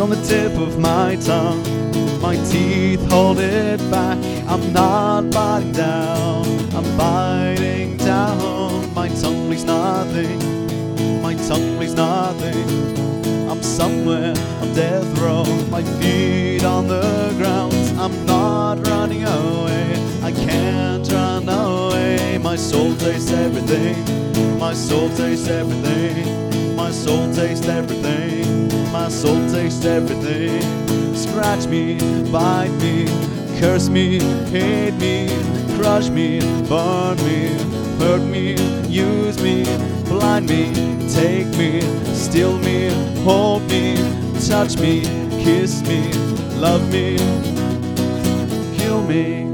on the tip of my tongue. My teeth hold it back. I'm not biting down. I'm biting down. My tongue bleeds nothing. My tongue bleeds nothing. I'm somewhere on death row. My feet on the ground. I'm not running away. I can't run away. My soul tastes everything. My soul tastes everything. My soul tastes everything. Soul tastes everything. Scratch me, bite me, curse me, hate me, crush me, burn me, hurt me, use me, blind me, take me, steal me, hold me, touch me, kiss me, love me, kill me.